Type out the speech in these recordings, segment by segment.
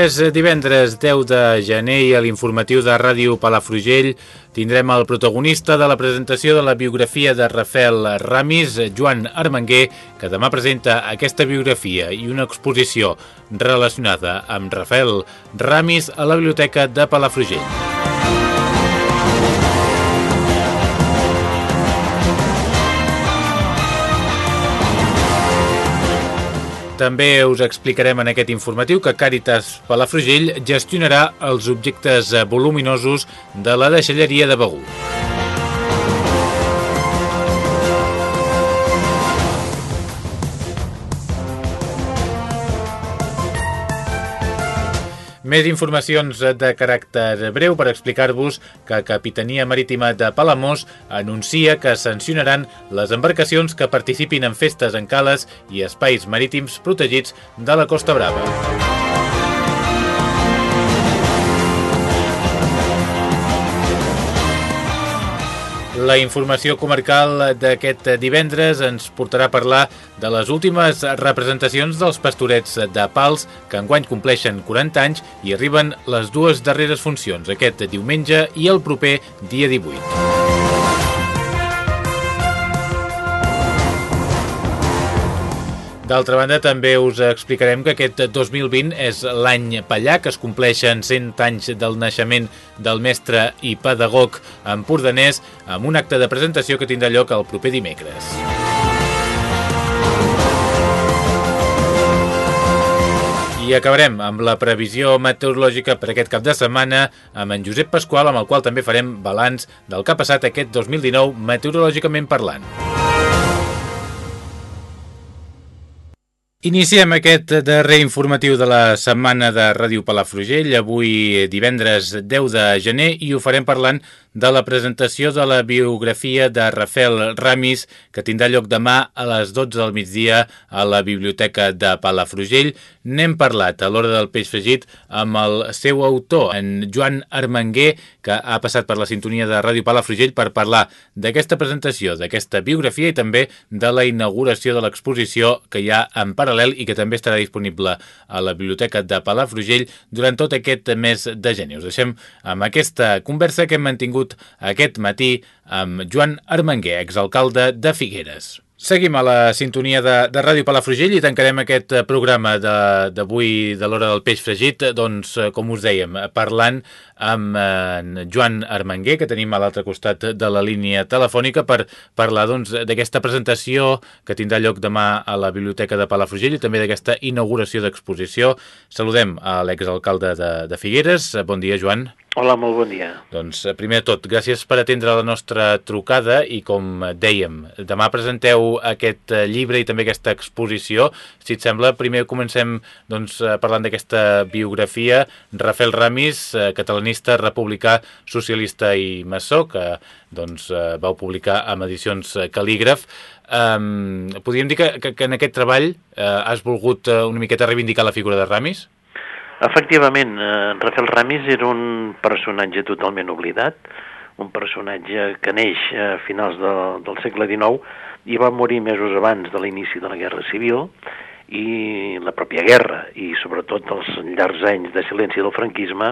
És divendres 10 de gener i a l'informatiu de Ràdio Palafrugell tindrem el protagonista de la presentació de la biografia de Rafael Ramis, Joan Armenguer, que demà presenta aquesta biografia i una exposició relacionada amb Rafael Ramis a la Biblioteca de Palafrugell. També us explicarem en aquest informatiu que Càritas Palafrugell gestionarà els objectes voluminosos de la deixalleria de Begur. Més informacions de caràcter breu per explicar-vos que Capitania Marítima de Palamós anuncia que sancionaran les embarcacions que participin en festes en cales i espais marítims protegits de la Costa Brava. La informació comarcal d'aquest divendres ens portarà a parlar de les últimes representacions dels pastorets de Pals que enguany compleixen 40 anys i arriben les dues darreres funcions, aquest diumenge i el proper dia 18. D'altra banda, també us explicarem que aquest 2020 és l'any Pallà, que es compleixen 100 anys del naixement del mestre i pedagog empordanès, amb un acte de presentació que tindrà lloc el proper dimecres. I acabarem amb la previsió meteorològica per aquest cap de setmana amb en Josep Pasqual, amb el qual també farem balanç del que ha passat aquest 2019 meteorològicament parlant. Iniciem aquest darrer informatiu de la setmana de Ràdio Palafrugell, avui divendres 10 de gener, i ho farem parlant de la presentació de la biografia de Rafael Ramis, que tindrà lloc demà a les 12 del migdia a la Biblioteca de Palafrugell. N'hem parlat a l'hora del peix fregit amb el seu autor, en Joan Armenguer, que ha passat per la sintonia de Ràdio Palafrugell per parlar d'aquesta presentació, d'aquesta biografia i també de la inauguració de l'exposició que hi ha en paral·lel i que també estarà disponible a la Biblioteca de Palafrugell durant tot aquest mes de gener. Us deixem amb aquesta conversa que hem mantingut aquest matí amb Joan Armenguer, exalcalde de Figueres. Seguim a la sintonia de, de Ràdio Palafrugell i tancarem aquest programa d'avui de, de l'hora del peix fregit, doncs, com us dèiem, parlant amb en Joan Armenguer, que tenim a l'altre costat de la línia telefònica per parlar d'aquesta doncs, presentació que tindrà lloc demà a la Biblioteca de Palafrugell i també d'aquesta inauguració d'exposició. Saludem a l'exalcalde de, de Figueres. Bon dia, Joan. Hola, molt bon dia. Doncs, primer de tot, gràcies per atendre la nostra trucada i, com dèiem, demà presenteu aquest llibre i també aquesta exposició. Si et sembla, primer comencem doncs, parlant d'aquesta biografia. Rafael Ramis, catalanista, republicà, socialista i maçó, que doncs, vau publicar amb edicions Calígraf. Um, podríem dir que, que, que en aquest treball uh, has volgut una miqueta reivindicar la figura de Ramis? Efectivament, eh, Rafael Ramis era un personatge totalment oblidat, un personatge que neix a finals de, del segle XIX i va morir mesos abans de l'inici de la Guerra Civil i la pròpia guerra i sobretot els llargs anys de silenci del franquisme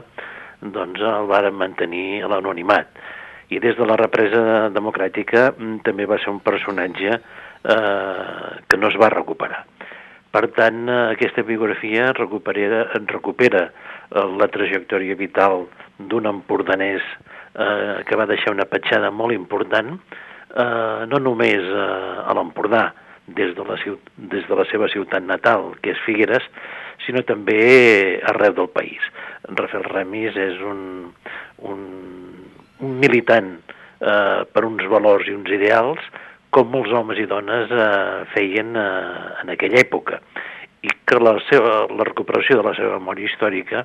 doncs el varen mantenir a l'anonimat. I des de la represa democràtica mm, també va ser un personatge eh, que no es va recuperar. Per tant, eh, aquesta biografia recupera, recupera eh, la trajectòria vital d'un empordanès eh, que va deixar una petjada molt important, eh, no només eh, a l'Empordà, des, de la des de la seva ciutat natal, que és Figueres, sinó també arreu del país. Rafael Remis és un, un, un militant eh, per uns valors i uns ideals com molts homes i dones eh, feien eh, en aquella època. I que la, seva, la recuperació de la seva memòria històrica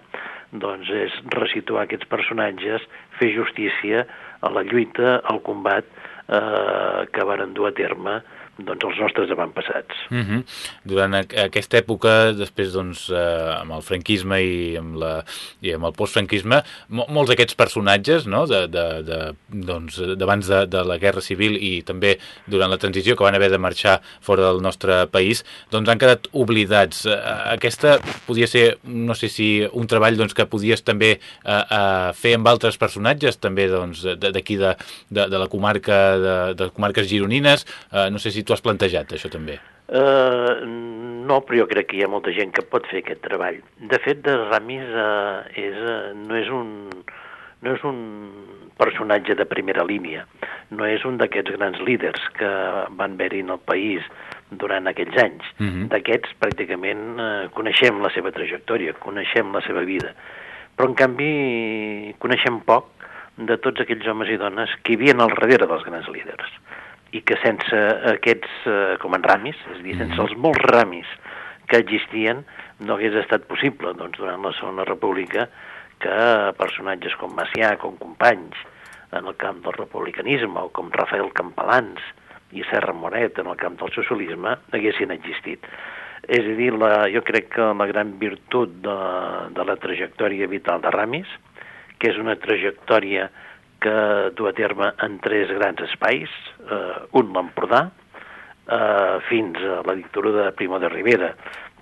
doncs és resituar aquests personatges, fer justícia a la lluita, al combat eh, que varen dur a terme doncs, els nostres avantpassats. Uh mhm. -huh. Durant aquesta època, després doncs, eh, amb el franquisme i amb, la, i amb el postfranquisme, mo molts d'aquests personatges no? de, de, de, doncs, d'abans de, de la Guerra Civil i també durant la transició que van haver de marxar fora del nostre país, doncs han quedat oblidats. Eh, aquesta podia ser, no sé si un treball doncs, que podies també eh, eh, fer amb altres personatges, també doncs, d'aquí de, de, de la comarca, de, de comarques gironines, eh, no sé si t'ho has plantejat, això també. Uh, no, però jo crec que hi ha molta gent que pot fer aquest treball. De fet, de Ramis uh, és, uh, no, és un, no és un personatge de primera línia, no és un d'aquests grans líders que van haver-hi en el país durant aquells anys. Uh mhm. -huh. D'aquests, pràcticament, uh, coneixem la seva trajectòria, coneixem la seva vida, però, en canvi, coneixem poc de tots aquells homes i dones que hi havia al darrere dels grans líders i que sense aquests, eh, com en ramis, és a dir, sense mhm. els molts ramis que existien, no hagués estat possible, doncs, durant la Segona República, que personatges com Macià, com Companys, en el camp del republicanisme, o com Rafael Campalans i Serra Moret en el camp del socialisme, haguessin existit. És a dir, la, jo crec que la gran virtut de, de la trajectòria vital de Ramis, que és una trajectòria que du a terme en tres grans espais, eh, un l'Empordà, eh, fins a la dictadura de Primo de Rivera,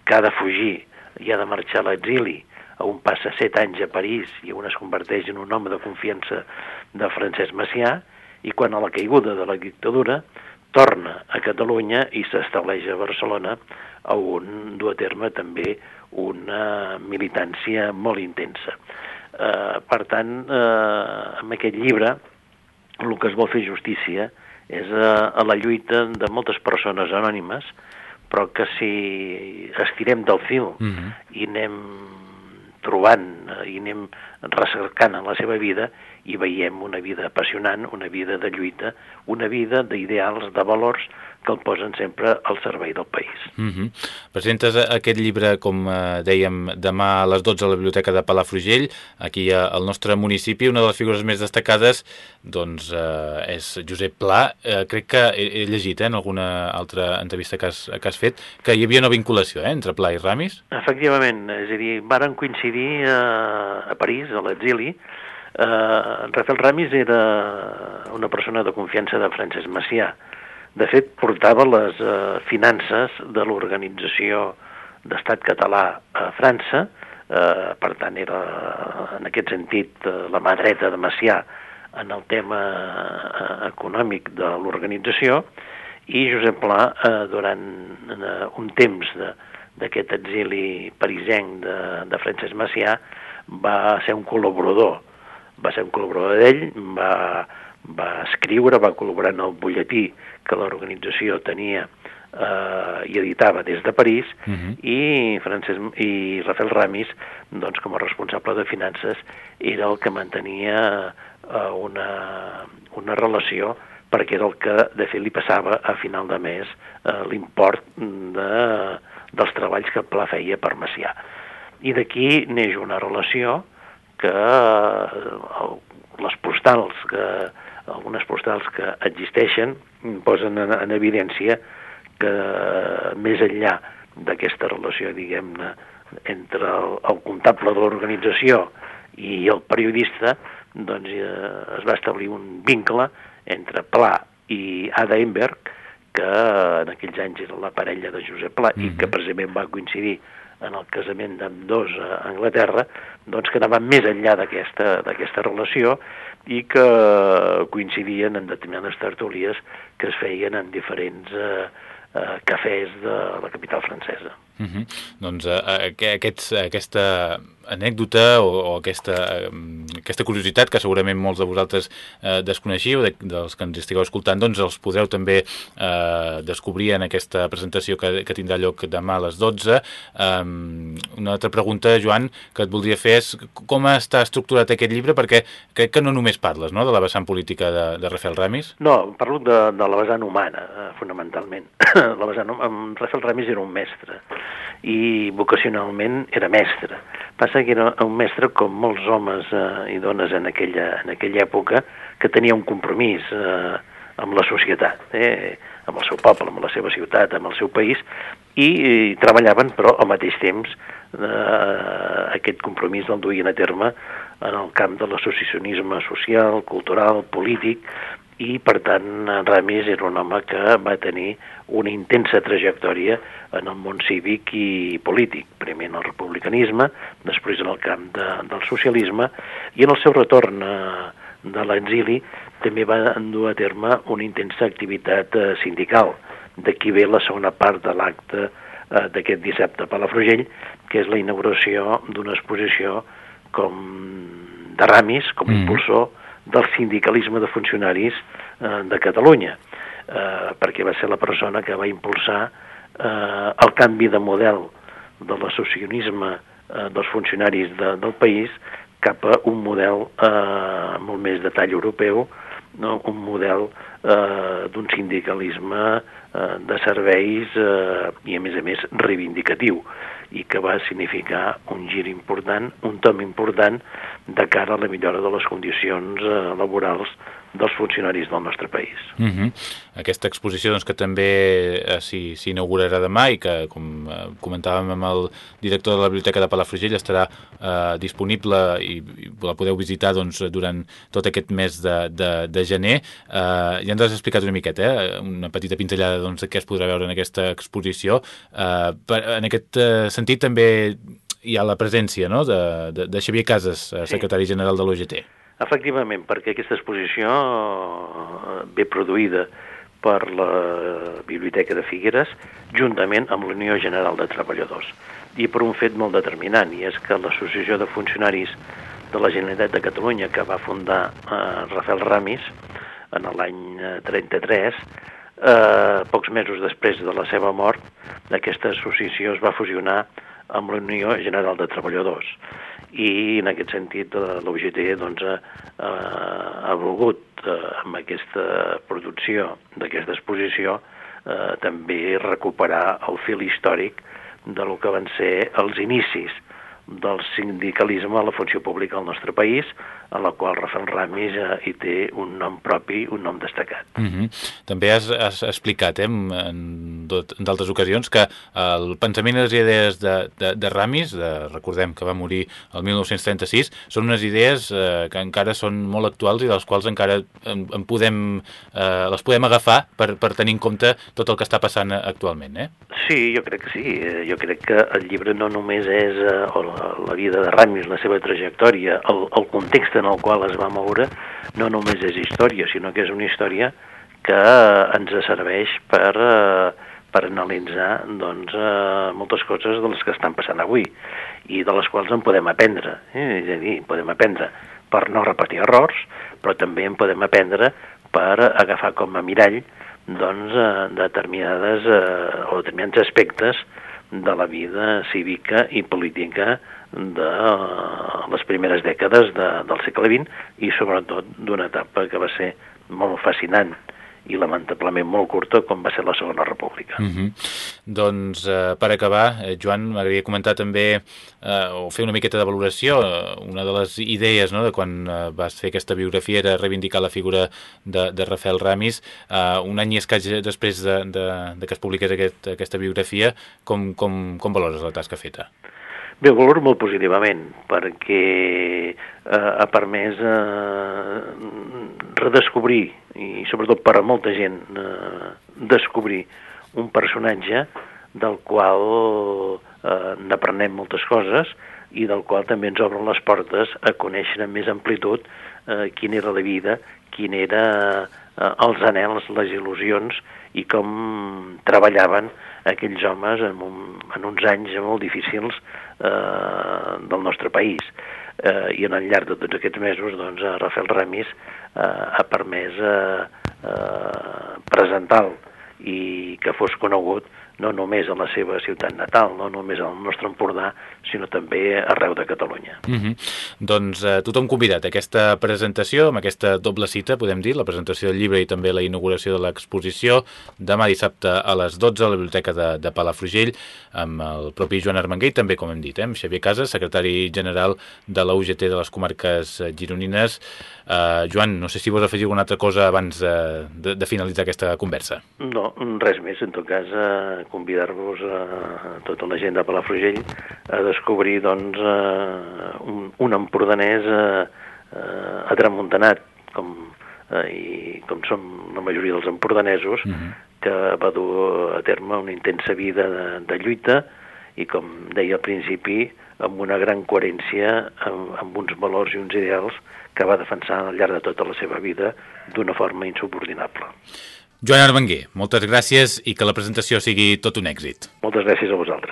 que ha de fugir i ha de marxar a l'exili, on passa set anys a París i on es converteix en un home de confiança de Francesc Macià, i quan a la caiguda de la dictadura torna a Catalunya i s'estableix a Barcelona, on du a terme també una militància molt intensa. Eh, per tant, eh, amb aquest llibre el que es vol fer justícia és a, a la lluita de moltes persones anònimes, però que si estirem del fil uh mhm. -huh. i anem trobant i anem recercant en la seva vida i veiem una vida apassionant, una vida de lluita, una vida d'ideals, de valors que el posen sempre al servei del país. Mm -hmm. Presentes aquest llibre, com eh, dèiem, demà a les 12 a la Biblioteca de Palafrugell, aquí al nostre municipi. Una de les figures més destacades doncs, eh, és Josep Pla. Eh, crec que he, he llegit eh, en alguna altra entrevista que has, que has fet que hi havia una vinculació eh, entre Pla i Ramis. Efectivament, és a dir, varen coincidir a, a París, a l'exili, Eh, Rafael Ramis era una persona de confiança de Francesc Macià. De fet, portava les eh, finances de l'organització d'estat català a França, eh, per tant era en aquest sentit eh, la mà dreta de Macià en el tema eh, econòmic de l'organització i Josep Pla eh, durant eh, un temps d'aquest exili parisenc de, de Francesc Macià va ser un col·laborador. Va ser un col·laborador d'ell, va, va escriure, va col·laborar en el butlletí que l'organització tenia eh, i editava des de París, uh mhm. -huh. i, Francesc, i Rafael Ramis, doncs, com a responsable de finances, era el que mantenia eh, una, una relació perquè era el que, de fet, li passava a final de mes eh, l'import de, dels treballs que Pla feia per Macià. I d'aquí neix una relació que eh, les postals, que algunes postals que existeixen posen en, en evidència que més enllà d'aquesta relació, diguem-ne, entre el, el comptable de l'organització i el periodista, doncs eh, es va establir un vincle entre Pla i Ada Emberg, que en aquells anys era la parella de Josep Pla mm -hmm. i que precisament va coincidir en el casament d'ambdós a Anglaterra, doncs que anaven més enllà d'aquesta relació i que coincidien en determinades tertúlies que es feien en diferents eh, eh, cafès de la capital francesa. Uh -huh. Doncs uh, aquests, aquesta anècdota o, o aquesta, uh, aquesta curiositat que segurament molts de vosaltres uh, desconeixiu, de, dels que ens estigueu escoltant, doncs els podreu també uh, descobrir en aquesta presentació que, que tindrà lloc demà a les 12. Um, una altra pregunta, Joan, que et voldria fer és com està estructurat aquest llibre, perquè crec que no només parles no, de la vessant política de, de Rafael Ramis. No, parlo de, de la vessant humana, fonamentalment. la vessant, Rafael Ramis era un mestre i vocacionalment era mestre. Passa que era un mestre com molts homes eh, i dones en aquella, en aquella època que tenia un compromís eh, amb la societat, eh, amb el seu poble, amb la seva ciutat, amb el seu país, i, i treballaven, però al mateix temps eh, aquest compromís el duien a terme en el camp de l'associacionisme social, cultural, polític, i per tant Ramis era un home que va tenir una intensa trajectòria en el món cívic i polític, primer en el republicanisme, després en el camp de, del socialisme, i en el seu retorn a, eh, de l'exili també va endur a terme una intensa activitat eh, sindical. D'aquí ve la segona part de l'acte eh, d'aquest dissabte a Palafrugell, que és la inauguració d'una exposició com de Ramis, com a mm. impulsor del sindicalisme de funcionaris eh, de Catalunya, eh, perquè va ser la persona que va impulsar eh, el canvi de model de l'associacionisme eh, dels funcionaris de, del país cap a un model eh, molt més de tall europeu, no? un model eh, d'un sindicalisme eh, de serveis eh, i, a més a més, reivindicatiu i que va significar un gir important, un tom important de cara a la millora de les condicions eh, laborals dels funcionaris del nostre país. Uh mhm. -huh. Aquesta exposició doncs, que també eh, s'inaugurarà demà i que, com eh, comentàvem amb el director de la Biblioteca de Palafrugell, estarà eh, disponible i, i la podeu visitar doncs, durant tot aquest mes de, de, de gener. Eh, ja ens has explicat una miqueta, eh, una petita pinzellada doncs, què es podrà veure en aquesta exposició. Eh, per, en aquest eh, sentit també hi ha la presència no? de, de, de Xavier Casas, eh, secretari sí. general de l'OGT. Efectivament, perquè aquesta exposició eh, ve produïda per la Biblioteca de Figueres juntament amb l'Unió General de Treballadors i per un fet molt determinant i és que l'Associació de Funcionaris de la Generalitat de Catalunya que va fundar eh, Rafael Ramis en l'any 33 eh, eh, pocs mesos després de la seva mort aquesta associació es va fusionar amb la Unió General de Treballadors. I en aquest sentit eh, l'UGT doncs, ha, ha volgut eh, amb aquesta producció d'aquesta exposició eh, també recuperar el fil històric de lo que van ser els inicis del sindicalisme a la funció pública al nostre país, a la qual Rafael Ramis eh, hi té un nom propi, un nom destacat. Mm -hmm. També has, has explicat eh, en d'altres ocasions que el pensament i les idees de, de, de Ramis, de, recordem que va morir el 1936, són unes idees eh, que encara són molt actuals i de les quals encara en, en podem, eh, les podem agafar per, per tenir en compte tot el que està passant actualment. Eh? Sí, jo crec que sí. Eh, jo crec que el llibre no només és eh, la, la vida de Ramis, la seva trajectòria, el, el context en el qual es va moure, no només és història, sinó que és una història que ens serveix per, eh, per analitzar doncs, eh, moltes coses de les que estan passant avui i de les quals en podem aprendre. Eh? És a dir, podem aprendre per no repetir errors, però també en podem aprendre per agafar com a mirall doncs, eh, determinades eh, o determinats aspectes de la vida cívica i política de les primeres dècades de, del segle XX i sobretot d'una etapa que va ser molt fascinant i lamentablement molt curta com va ser la Segona República. Mm -hmm. Doncs eh, per acabar, eh, Joan, m'agradaria comentar també eh, o fer una miqueta de valoració. Eh, una de les idees no, de quan eh, vas fer aquesta biografia era reivindicar la figura de, de Rafael Ramis. Eh, un any i escaig després de, de, de que es publiqués aquest, aquesta biografia, com, com, com valores la tasca feta? Bé, ho valoro molt positivament, perquè eh, ha permès eh, redescobrir, i sobretot per a molta gent, eh, descobrir un personatge del qual eh, n'aprenem moltes coses i del qual també ens obren les portes a conèixer amb més amplitud eh, quina era la vida, quin era eh, els anels, les il·lusions i com treballaven aquells homes en, un, en uns anys molt difícils eh, del nostre país. Eh, I en el llarg de tots aquests mesos, doncs, Rafael Ramis eh, ha permès eh, eh, presentar-lo i que fos conegut no només a la seva ciutat natal, no només al nostre Empordà, sinó també arreu de Catalunya. Mm -hmm. Doncs eh, tothom convidat a aquesta presentació, amb aquesta doble cita, podem dir, la presentació del llibre i també la inauguració de l'exposició, demà dissabte a les 12 a la Biblioteca de, de Palafrugell, amb el propi Joan Armenguer també, com hem dit, eh, amb Xavier Casas, secretari general de la UGT de les comarques gironines. Uh, Joan, no sé si vols afegir alguna altra cosa abans uh, de, de finalitzar aquesta conversa. No, res més. En tot cas, uh, convidar-vos a tota la gent de Palafrugell a descobrir doncs, uh, un, un empordanès uh, uh, atramuntanat, com, uh, i com som la majoria dels empordanesos, uh mhm. -huh. que va dur a terme una intensa vida de, de lluita i, com deia al principi, amb una gran coherència, amb, amb uns valors i uns ideals que va defensar al llarg de tota la seva vida d'una forma insubordinable. Joan Arbenguer, moltes gràcies i que la presentació sigui tot un èxit. Moltes gràcies a vosaltres.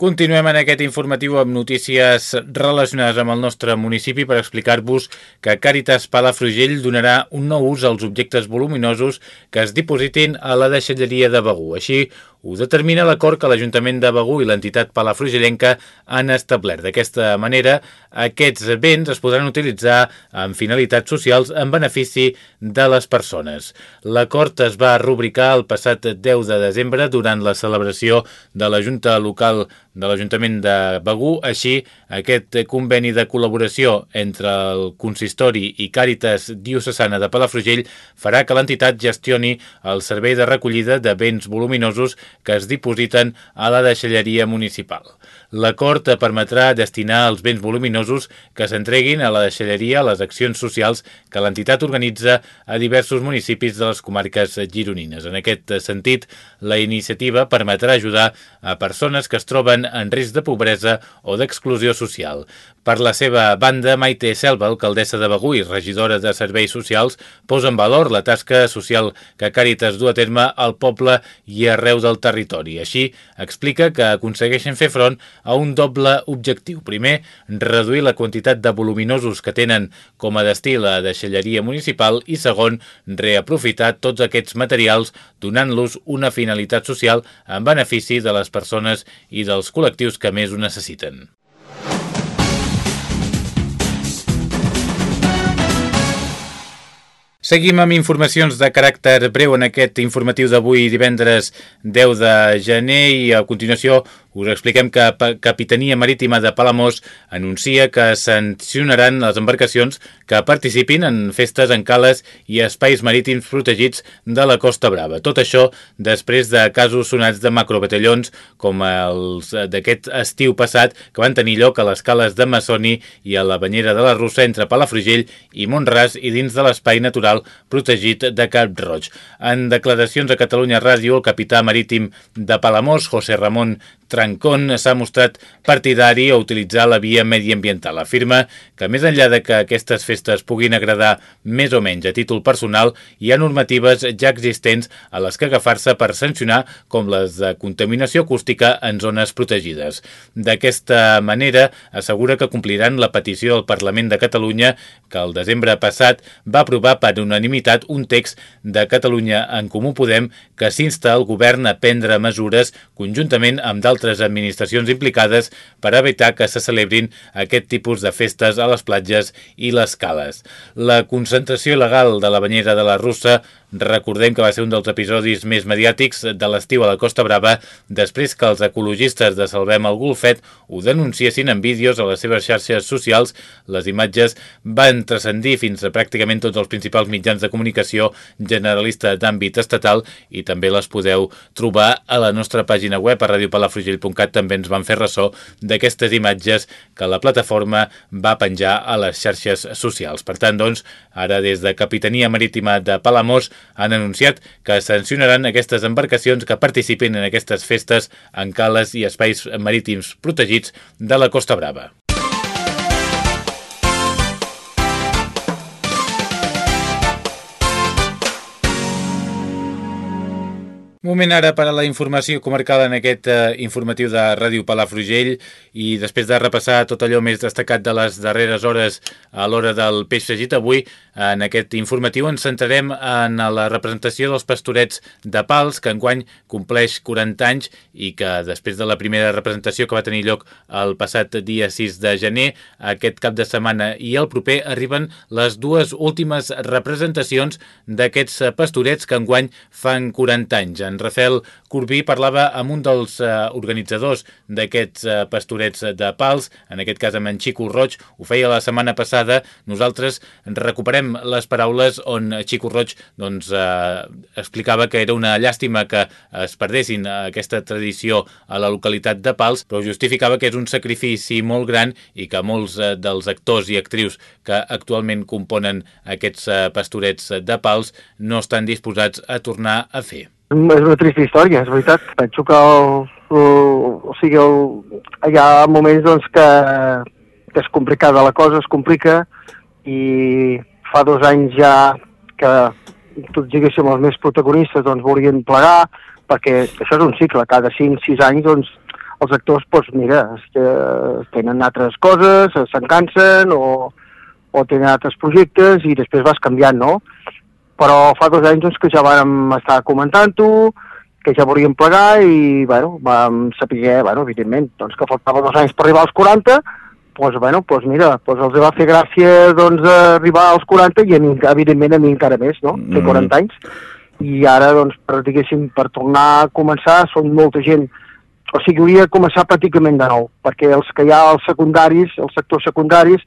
Continuem en aquest informatiu amb notícies relacionades amb el nostre municipi per explicar-vos que Càritas Palafrugell donarà un nou ús als objectes voluminosos que es dipositin a la deixalleria de Begú. Així ho determina l'acord que l'Ajuntament de Begú i l'entitat palafrugellenca han establert. D'aquesta manera, aquests béns es podran utilitzar amb finalitats socials en benefici de les persones. L'acord es va rubricar el passat 10 de desembre durant la celebració de la Junta Local de l'Ajuntament de Begú. Així, aquest conveni de col·laboració entre el Consistori i Càritas Diocesana de Palafrugell farà que l'entitat gestioni el servei de recollida de béns voluminosos que es dipositen a la deixalleria municipal. L'acord permetrà destinar els béns voluminosos que s'entreguin a la deixalleria a les accions socials que l'entitat organitza a diversos municipis de les comarques gironines. En aquest sentit, la iniciativa permetrà ajudar a persones que es troben en risc de pobresa o d'exclusió social. Per la seva banda, Maite Selva, alcaldessa de Begú i regidora de Serveis Socials, posa en valor la tasca social que Càritas du a terme al poble i arreu del territori. Així, explica que aconsegueixen fer front a un doble objectiu. Primer, reduir la quantitat de voluminosos que tenen com a destí la deixalleria municipal i segon, reaprofitar tots aquests materials donant-los una finalitat social en benefici de les persones i dels col·lectius que més ho necessiten. Seguim amb informacions de caràcter breu en aquest informatiu d'avui divendres 10 de gener i a continuació us expliquem que Capitania Marítima de Palamós anuncia que sancionaran les embarcacions que participin en festes en cales i espais marítims protegits de la Costa Brava. Tot això després de casos sonats de macrobatallons com els d'aquest estiu passat que van tenir lloc a les cales de Massoni i a la banyera de la Russa entre Palafrugell i Montràs i dins de l'espai natural protegit de Cap Roig. En declaracions a Catalunya Ràdio, el capità marítim de Palamós, José Ramon Trancón s'ha mostrat partidari a utilitzar la via mediambiental. Afirma que més enllà de que aquestes festes puguin agradar més o menys a títol personal, hi ha normatives ja existents a les que agafar-se per sancionar com les de contaminació acústica en zones protegides. D'aquesta manera, assegura que compliran la petició del Parlament de Catalunya que el desembre passat va aprovar per unanimitat un text de Catalunya en Comú Podem que s'insta al govern a prendre mesures conjuntament amb d'altres altres administracions implicades per evitar que se celebrin aquest tipus de festes a les platges i les cales. La concentració legal de la banyera de la Russa Recordem que va ser un dels episodis més mediàtics de l'estiu a la Costa Brava després que els ecologistes de Salvem el Golfet ho denunciessin en vídeos a les seves xarxes socials. Les imatges van transcendir fins a pràcticament tots els principals mitjans de comunicació generalista d'àmbit estatal i també les podeu trobar a la nostra pàgina web a radiopalafrugell.cat també ens van fer ressò d'aquestes imatges que la plataforma va penjar a les xarxes socials. Per tant, doncs, ara des de Capitania Marítima de Palamós han anunciat que sancionaran aquestes embarcacions que participin en aquestes festes en cales i espais marítims protegits de la Costa Brava. Moment ara per a la informació comarcal en aquest eh, informatiu de Ràdio Palafrugell i després de repassar tot allò més destacat de les darreres hores a l'hora del peix fregit, avui en aquest informatiu ens centrarem en la representació dels pastorets de Pals, que enguany compleix 40 anys i que després de la primera representació que va tenir lloc el passat dia 6 de gener, aquest cap de setmana i el proper arriben les dues últimes representacions d'aquests pastorets que enguany fan 40 anys en Rafael Corbí parlava amb un dels eh, organitzadors d'aquests eh, pastorets de Pals, en aquest cas amb en Xico Roig, ho feia la setmana passada. Nosaltres recuperem les paraules on Xico Roig doncs, eh, explicava que era una llàstima que es perdessin aquesta tradició a la localitat de Pals, però justificava que és un sacrifici molt gran i que molts eh, dels actors i actrius que actualment componen aquests pastorets de Pals no estan disposats a tornar a fer. És una trista història, és veritat. Penso que el, el, o sigui, el, hi ha moments doncs, que, que és complicada la cosa, es complica, i fa dos anys ja que tots diguéssim els més protagonistes doncs, volien plegar, perquè això és un cicle, cada 5-6 anys doncs, els actors, doncs, mira, tenen altres coses, se'n cansen o, o tenen altres projectes i després vas canviant, no? Però fa dos anys doncs, que ja vam estar comentant-ho, que ja volíem plegar i bueno, vam saber, bueno, evidentment, doncs, que faltava dos anys per arribar als 40, doncs, bueno, doncs mira, doncs els va fer gràcia doncs, arribar als 40 i a mi, evidentment a mi encara més, no? Fer 40 mm. anys. I ara, doncs, per, diguéssim, per tornar a començar, són molta gent o sigui, hauria de començar pràcticament de nou, perquè els que hi ha als secundaris, els sectors secundaris,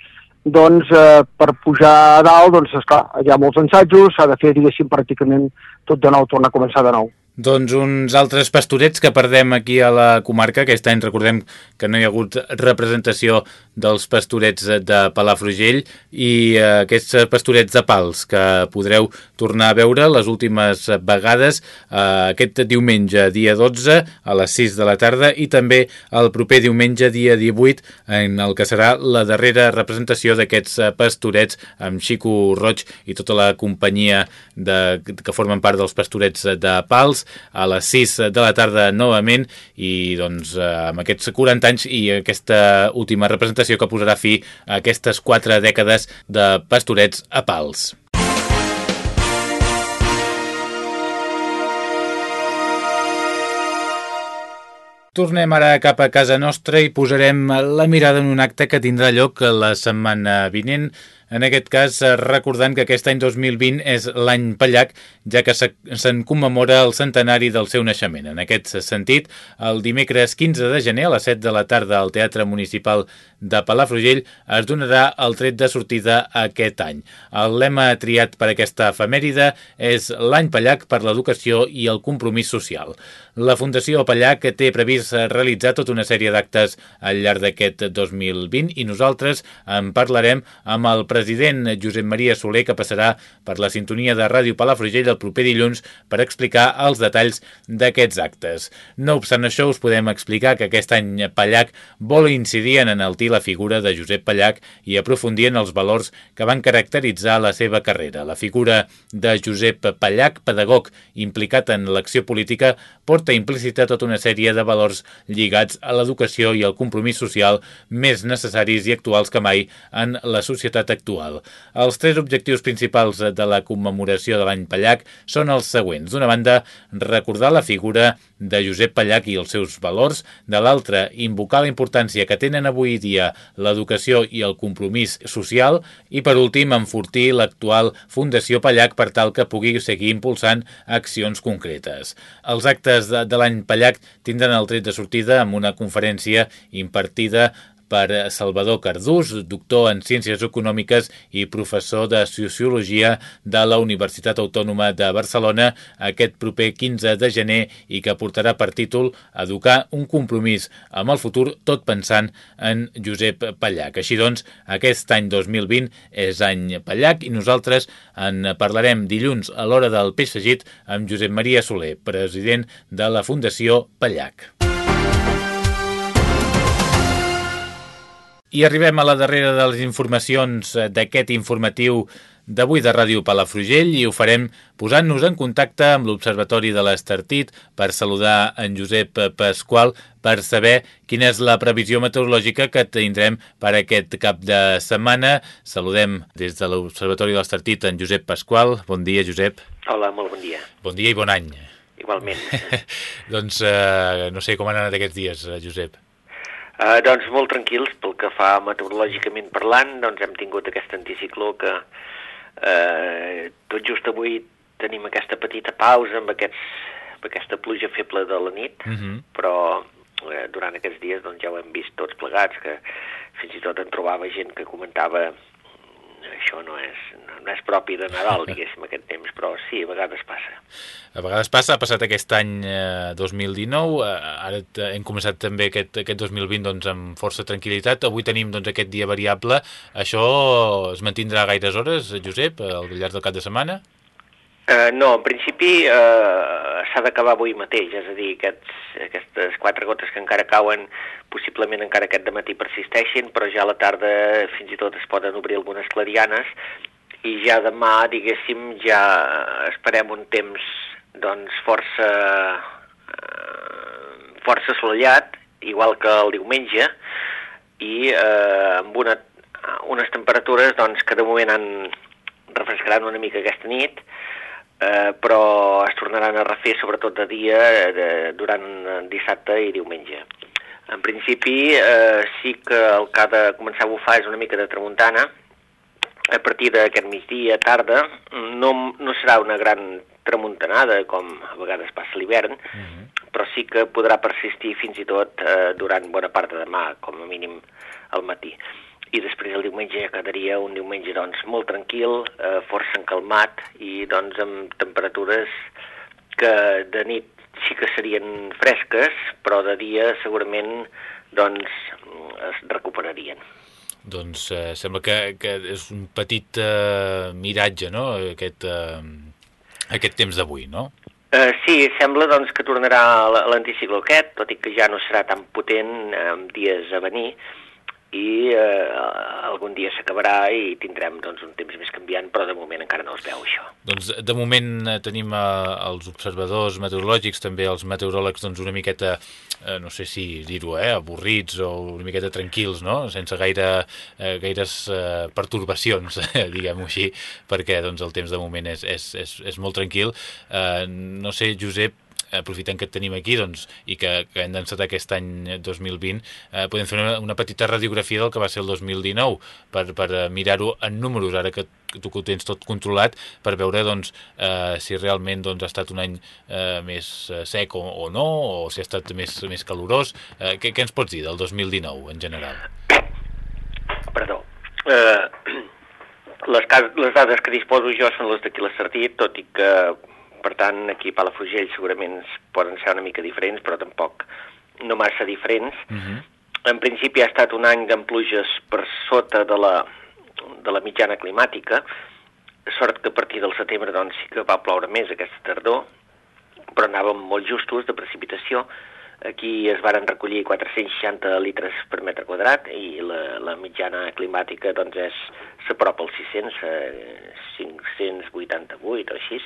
doncs eh, per pujar a dalt, doncs esclar, hi ha molts ensajos, s'ha de fer, diguéssim, pràcticament tot de nou, tornar a començar de nou. Doncs uns altres pastorets que perdem aquí a la comarca. Aquest any recordem que no hi ha hagut representació dels pastorets de Palafrugell i eh, aquests pastorets de Pals que podreu tornar a veure les últimes vegades eh, aquest diumenge dia 12 a les 6 de la tarda i també el proper diumenge dia 18 en el que serà la darrera representació d'aquests pastorets amb Xico Roig i tota la companyia de, que formen part dels pastorets de Pals a les 6 de la tarda novament i doncs eh, amb aquests 40 anys i aquesta última representació que posarà fi a aquestes 4 dècades de pastorets a pals. Tornem ara cap a casa nostra i posarem la mirada en un acte que tindrà lloc la setmana vinent en aquest cas, eh, recordant que aquest any 2020 és l'any Pallac, ja que se'n commemora el centenari del seu naixement. En aquest sentit, el dimecres 15 de gener a les 7 de la tarda al Teatre Municipal de Palafrugell es donarà el tret de sortida aquest any. El lema triat per aquesta efemèride és l'any Pallac per l'educació i el compromís social. La Fundació Pallac té previst realitzar tota una sèrie d'actes al llarg d'aquest 2020 i nosaltres en parlarem amb el president president Josep Maria Soler, que passarà per la sintonia de Ràdio Palafrugell el proper dilluns per explicar els detalls d'aquests actes. No obstant això, us podem explicar que aquest any Pallac vol incidir en enaltir la figura de Josep Pallac i aprofundir en els valors que van caracteritzar la seva carrera. La figura de Josep Pallac, pedagog implicat en l'acció política, porta implícita tota una sèrie de valors lligats a l'educació i al compromís social més necessaris i actuals que mai en la societat actual actual. Els tres objectius principals de la commemoració de l'any Pallac són els següents. D'una banda, recordar la figura de Josep Pallac i els seus valors, de l'altra, invocar la importància que tenen avui dia l'educació i el compromís social i, per últim, enfortir l'actual Fundació Pallac per tal que pugui seguir impulsant accions concretes. Els actes de, de l'any Pallac tindran el tret de sortida amb una conferència impartida per Salvador Cardús, doctor en Ciències Econòmiques i professor de Sociologia de la Universitat Autònoma de Barcelona aquest proper 15 de gener i que portarà per títol Educar un compromís amb el futur tot pensant en Josep Pallac. Així doncs, aquest any 2020 és any Pallac i nosaltres en parlarem dilluns a l'hora del peix amb Josep Maria Soler, president de la Fundació Pallac. I arribem a la darrera de les informacions eh, d'aquest informatiu d'avui de Ràdio Palafrugell i ho farem posant-nos en contacte amb l'Observatori de l'Estartit per saludar en Josep Pasqual per saber quina és la previsió meteorològica que tindrem per aquest cap de setmana. Saludem des de l'Observatori de l'Estartit en Josep Pasqual. Bon dia, Josep. Hola, molt bon dia. Bon dia i bon any. Igualment. doncs eh, no sé com han anat aquests dies, Josep. Uh, doncs molt tranquils pel que fa meteorològicament parlant, doncs hem tingut aquest anticicló que uh, tot just avui tenim aquesta petita pausa amb, aquests, amb aquesta pluja feble de la nit, uh Mhm. -huh. però uh, durant aquests dies doncs, ja ho hem vist tots plegats, que fins i tot en trobava gent que comentava això no és, no és propi de Nadal, diguéssim, aquest temps, però sí, a vegades passa. A vegades passa, ha passat aquest any eh, 2019, eh, ara hem començat també aquest, aquest 2020 doncs, amb força tranquil·litat, avui tenim doncs, aquest dia variable, això es mantindrà gaires hores, Josep, al llarg del cap de setmana? Uh, no, en principi uh, s'ha d'acabar avui mateix, és a dir, aquests, aquestes quatre gotes que encara cauen possiblement encara aquest matí persisteixen, però ja a la tarda fins i tot es poden obrir algunes clarianes i ja demà, diguéssim, ja esperem un temps doncs força, uh, força assolellat, igual que el diumenge, i eh, amb una, unes temperatures doncs, que de moment han refrescaran una mica aquesta nit, eh, però es tornaran a refer sobretot de dia de, durant dissabte i diumenge. En principi eh, sí que el que ha de començar a bufar és una mica de tramuntana, a partir d'aquest migdia, tarda, no, no serà una gran tramuntanada, com a vegades passa l'hivern, uh -huh. però sí que podrà persistir fins i tot eh, durant bona part de demà, com a mínim al matí. I després el diumenge ja quedaria un diumenge doncs, molt tranquil, eh, força encalmat i doncs amb temperatures que de nit sí que serien fresques, però de dia segurament doncs, es recuperarien. Doncs eh, sembla que, que és un petit eh, miratge, no?, aquest, eh, aquest temps d'avui, no? Uh, sí, sembla doncs, que tornarà l'anticicló aquest, tot i que ja no serà tan potent en dies a venir, i eh, algun dia s'acabarà i tindrem doncs, un temps més canviant, però de moment encara no es veu això. Doncs de moment eh, tenim eh, els observadors meteorològics, també els meteoròlegs doncs, una miqueta, eh, no sé si dir-ho, eh, avorrits o una miqueta tranquils, no? sense gaire, eh, gaires eh, pertorbacions, diguem-ho així, perquè doncs, el temps de moment és, és, és, és molt tranquil. Eh, no sé, Josep, aprofitant que et tenim aquí doncs, i que, que hem d'encetar aquest any 2020, eh, podem fer una, una petita radiografia del que va ser el 2019 per, per uh, mirar-ho en números, ara que, tu que ho tens tot controlat, per veure doncs, eh, si realment doncs, ha estat un any eh, més sec o, o no, o si ha estat més, més calorós. Eh, què, què ens pots dir del 2019 en general? Perdó. Eh, les, les dades que disposo jo són les d'aquí l'Estartit, tot i que per tant, aquí a Palafrugell segurament poden ser una mica diferents, però tampoc no massa diferents. Uh -huh. En principi ha estat un any amb pluges per sota de la, de la mitjana climàtica, sort que a partir del setembre doncs, sí que va ploure més aquesta tardor, però anàvem molt justos de precipitació. Aquí es varen recollir 460 litres per metre quadrat i la, la mitjana climàtica doncs, és s'apropa als 600, eh, 588 o així,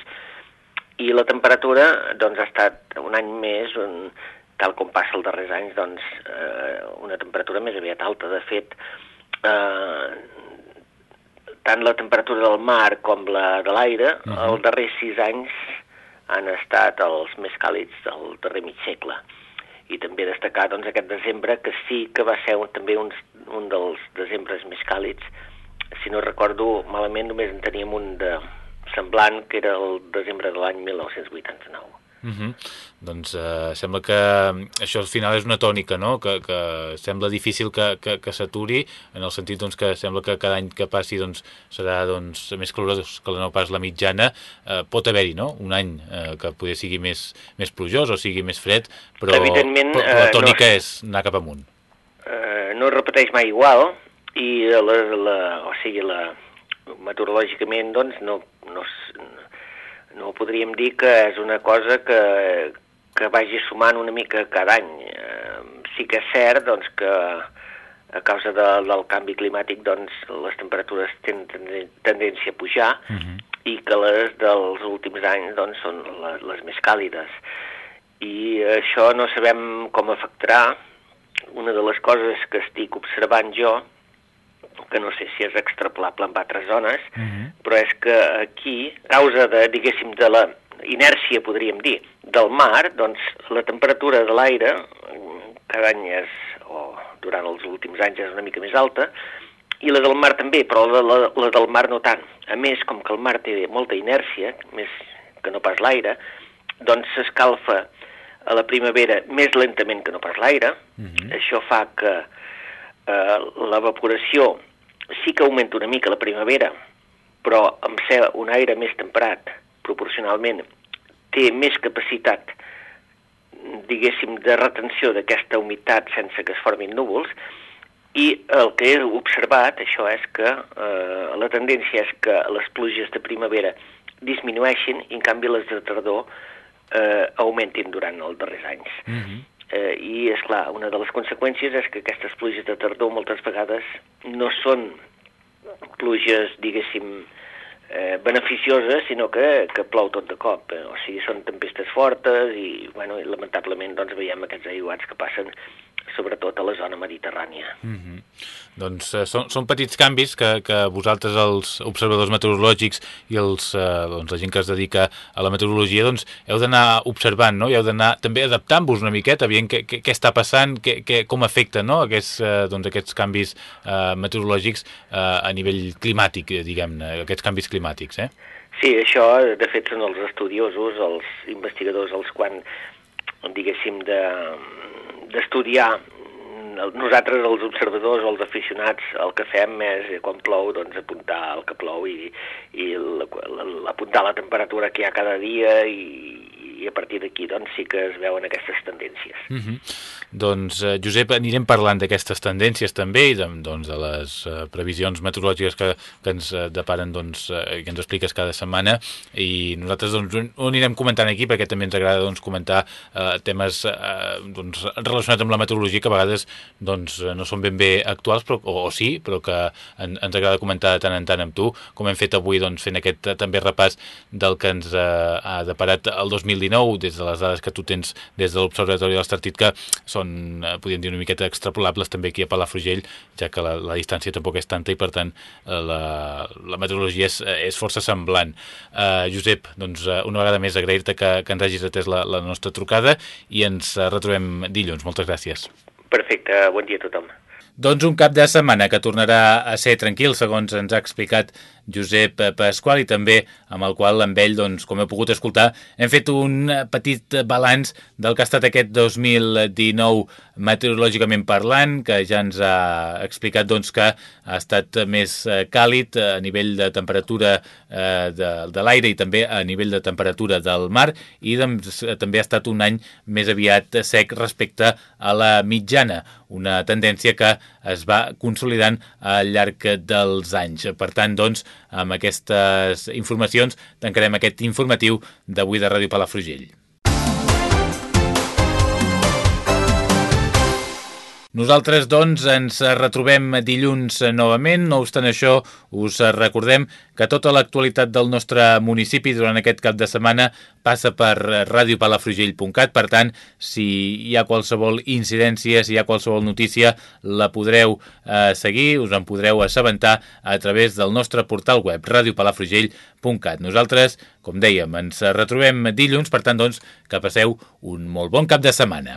i la temperatura doncs, ha estat un any més, un, tal com passa els darrers anys, doncs, eh, una temperatura més aviat alta. De fet, eh, tant la temperatura del mar com la de l'aire, uh -huh. els darrers sis anys han estat els més càlids del darrer mig segle. I també destacar doncs, aquest desembre, que sí que va ser un, també un, un dels desembres més càlids. Si no recordo malament, només en teníem un de, semblant, que era el desembre de l'any 1989. Uh -huh. Doncs eh, sembla que això al final és una tònica, no? que, que sembla difícil que, que, que s'aturi, en el sentit doncs, que sembla que cada any que passi doncs, serà doncs, més calorós que no pas la mitjana. Eh, pot haver-hi no? un any eh, que poder sigui més, més plujós o sigui més fred, però, Evidentment, però la tònica no, és anar cap amunt. Eh, no es repeteix mai igual, i la, la, o sigui, la, meteorològicament doncs, no, no, no podríem dir que és una cosa que, que vagi sumant una mica cada any. Sí que és cert doncs, que a causa de, del canvi climàtic doncs, les temperatures tenen tendència a pujar uh mhm. -huh. i que les dels últims anys doncs, són les, les més càlides. I això no sabem com afectarà. Una de les coses que estic observant jo, que no sé si és extrapolable en altres zones, uh mhm. -huh. però és que aquí, a causa de, diguéssim, de la inèrcia, podríem dir, del mar, doncs la temperatura de l'aire cada any és, o durant els últims anys és una mica més alta, i la del mar també, però la, la, la del mar no tant. A més, com que el mar té molta inèrcia, més que no pas l'aire, doncs s'escalfa a la primavera més lentament que no pas l'aire. Uh mhm. -huh. Això fa que eh, l'evaporació sí que augmenta una mica la primavera, però amb ser un aire més temperat, proporcionalment, té més capacitat diguéssim, de retenció d'aquesta humitat sense que es formin núvols, i el que he observat, això és que eh, la tendència és que les pluges de primavera disminueixin i en canvi les de tardor eh, augmentin durant els darrers anys. Mm -hmm. Eh, I, és clar, una de les conseqüències és que aquestes pluges de tardor moltes vegades no són pluges, diguéssim, eh, beneficiosa, sinó que, que plou tot de cop. Eh? O sigui, són tempestes fortes i, bueno, i lamentablement doncs, veiem aquests aiguats que passen sobretot a la zona mediterrània. Mm -hmm. Doncs eh, són, són petits canvis que, que vosaltres, els observadors meteorològics i els, eh, doncs, la gent que es dedica a la meteorologia, doncs, heu d'anar observant, no? I heu d'anar també adaptant-vos una miqueta, veient què, què, què està passant, què, què, com afecta no? aquests, eh, doncs, aquests canvis eh, meteorològics eh, a nivell climàtic, diguem-ne, aquests canvis climàtics, eh? Sí, això, de fet, són els estudiosos, els investigadors, els quan, diguéssim, de, d'estudiar nosaltres, els observadors o els aficionats, el que fem és, eh, quan plou, doncs, apuntar el que plou i, i apuntar la temperatura que hi ha cada dia i, i a partir d'aquí doncs, sí que es veuen aquestes tendències. Mm -hmm. Doncs, eh, Josep, anirem parlant d'aquestes tendències també i de, doncs, de les eh, previsions meteorològiques que, que ens eh, deparen, doncs, eh, que ens expliques cada setmana i nosaltres doncs, ho anirem comentant aquí perquè també ens agrada doncs, comentar eh, temes eh, doncs, relacionats amb la meteorologia que a vegades doncs, no són ben bé actuals, però, o, o sí, però que en, ens agrada comentar de tant en tant amb tu, com hem fet avui doncs, fent aquest eh, també repàs del que ens eh, ha deparat el 2019 2019, des de les dades que tu tens des de l'Observatori de l'Estartit, que són, eh, podríem dir, una miqueta extrapolables també aquí a Palafrugell, ja que la, la distància tampoc és tanta i, per tant, eh, la, la meteorologia és, eh, és força semblant. Uh, Josep, doncs, una vegada més agrair-te que, que ens hagis atès la, la nostra trucada i ens retrobem dilluns. Moltes gràcies. Perfecte, bon dia a tothom. Doncs un cap de setmana que tornarà a ser tranquil, segons ens ha explicat Josep Pasqual i també amb el qual amb ell, doncs, com heu pogut escoltar, hem fet un petit balanç del que ha estat aquest 2019 meteorològicament parlant, que ja ens ha explicat doncs, que ha estat més eh, càlid a nivell de temperatura eh, de, de l'aire i també a nivell de temperatura del mar i doncs, també ha estat un any més aviat sec respecte a la mitjana, una tendència que es va consolidant al llarg dels anys. Per tant, doncs, amb aquestes informacions tancarem aquest informatiu d'avui de Ràdio Palafrugell. Nosaltres, doncs, ens retrobem dilluns novament. No obstant això, us recordem que tota l'actualitat del nostre municipi durant aquest cap de setmana passa per radiopalafrugell.cat. Per tant, si hi ha qualsevol incidència, si hi ha qualsevol notícia, la podreu eh, seguir, us en podreu assabentar a través del nostre portal web radiopalafrugell.cat. Nosaltres, com dèiem, ens retrobem dilluns, per tant, doncs, que passeu un molt bon cap de setmana.